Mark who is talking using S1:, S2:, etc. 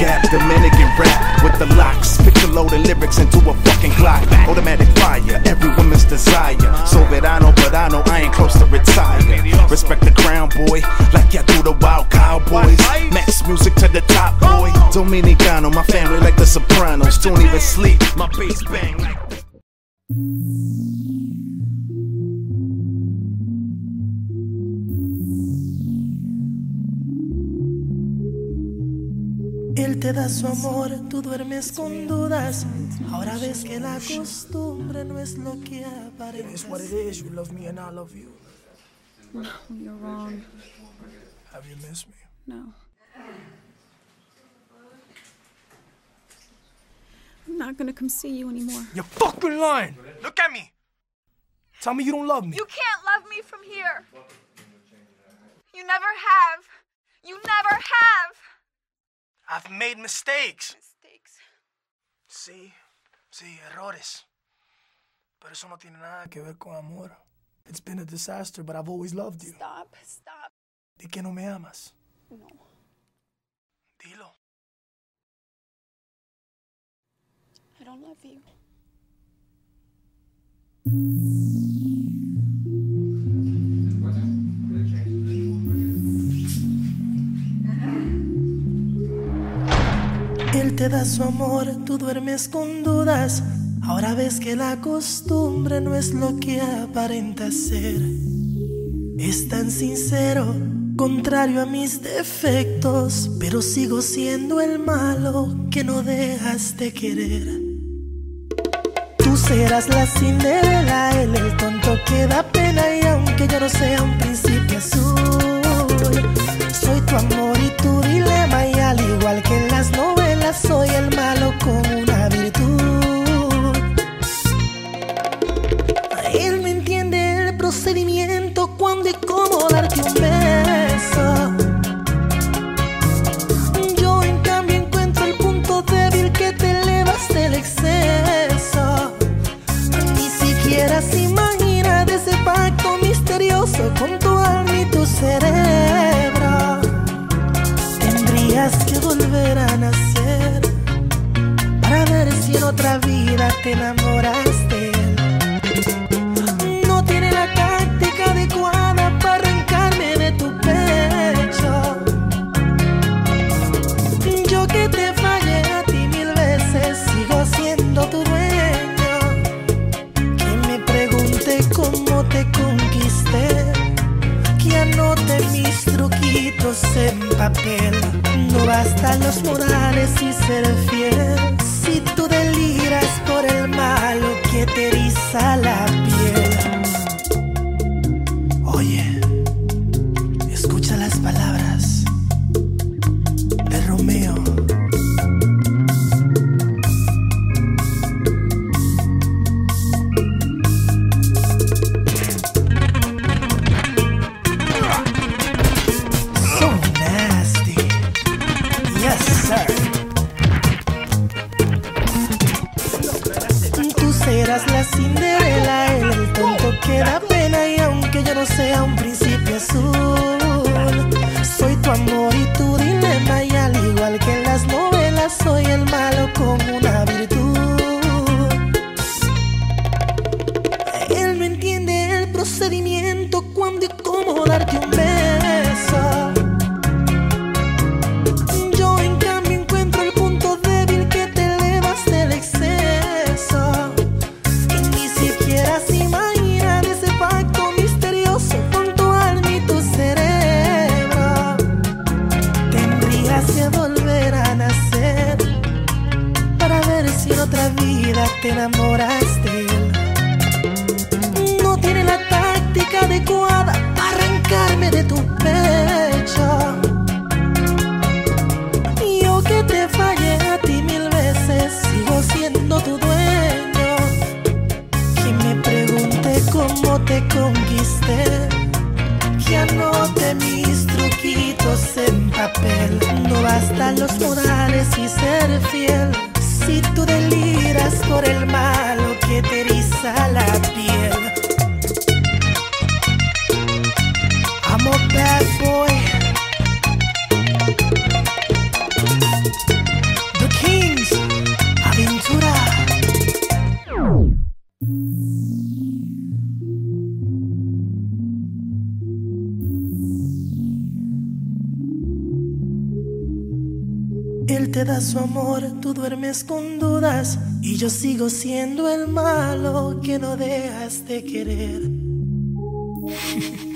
S1: gap, Dominican rap with the locks. Picture loading lyrics into a fucking clock. Automatic fire, every woman's desire. So verano, but I know I ain't close to retire. Respect the crown, boy, like ya do the wild cowboys. Max music to the top, boy. Dominicano, my family like the Sopranos. Don't even sleep, my bass bang like.
S2: Él te da su amor, tú duermes con dudas. Ahora ves que la costumbre no es lo que aparenta.
S3: It's what it is. You love me and I love you.
S4: No, you're wrong.
S3: Have you missed me?
S4: No. I'm not gonna come see you anymore.
S3: You're fucking lying. Look at me. Tell me you don't love me.
S5: You can't love me from here. You never have. You never have.
S3: I've made mistakes.
S5: Mistakes.
S3: Sí, sí, errores. Pero eso no tiene nada que ver con amor. It's been a disaster, but I've always loved you.
S5: Stop, stop.
S3: ¿De que no me amas?
S5: No.
S3: Dilo.
S5: I don't love you.
S2: Te da su amor, tú duermes con dudas. Ahora ves que la costumbre no es lo que aparenta ser. Es tan sincero, contrario a mis defectos, pero sigo siendo el malo que no dejas de querer. Tú serás la Cinderela, él el tonto que da pena y aunque yo no sea un príncipe Tendrías que volver a nacer para ver si en otra vida te enamoras de él. No tiene la táctica adecuada para arrancarme de tu pecho. Yo que te fallé a ti mil veces, sigo siendo tu dueño. Que me pregunte cómo mis truquitos en papel. No bastan los morales y ser fiel. Si tú te enamoras de él. No tiene la táctica adecuada para arrancarme de tu pecho. Yo que te fallé a ti mil veces, sigo siendo tu dueño. Que me pregunte cómo te conquisté, que anote mis truquitos en papel. No bastan los modales y ser fiel. Si tú deliras por el malo que te eriza la piel. te su amor, tú duermes con dudas y yo sigo siendo el malo que no dejas de querer.